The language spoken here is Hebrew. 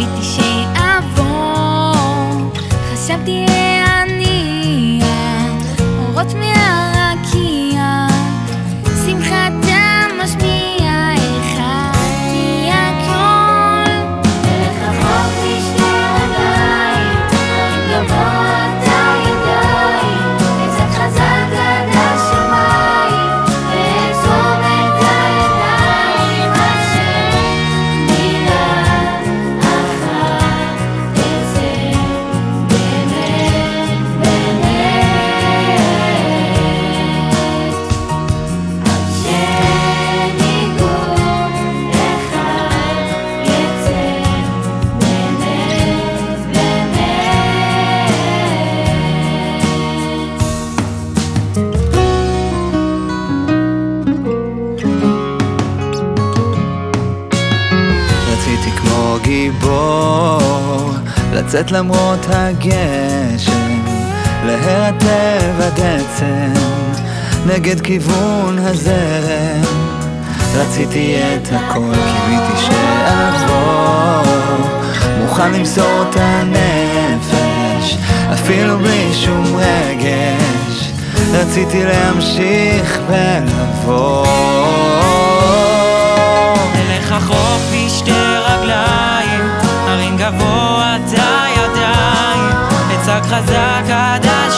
קיוויתי שיעבור חשבתי להניח אורות מה... גיבור לצאת למרות הגשם להירטב עצם נגד כיוון הזרם. רציתי את הכל, קיוויתי שאעבור מוכן למסור את הנפש אפילו בלי שום רגש. רציתי להמשיך ולבוא. דרך החוף בשתי רגליים, גבוה אתה ידיים, אצעק חזק עד השמיים.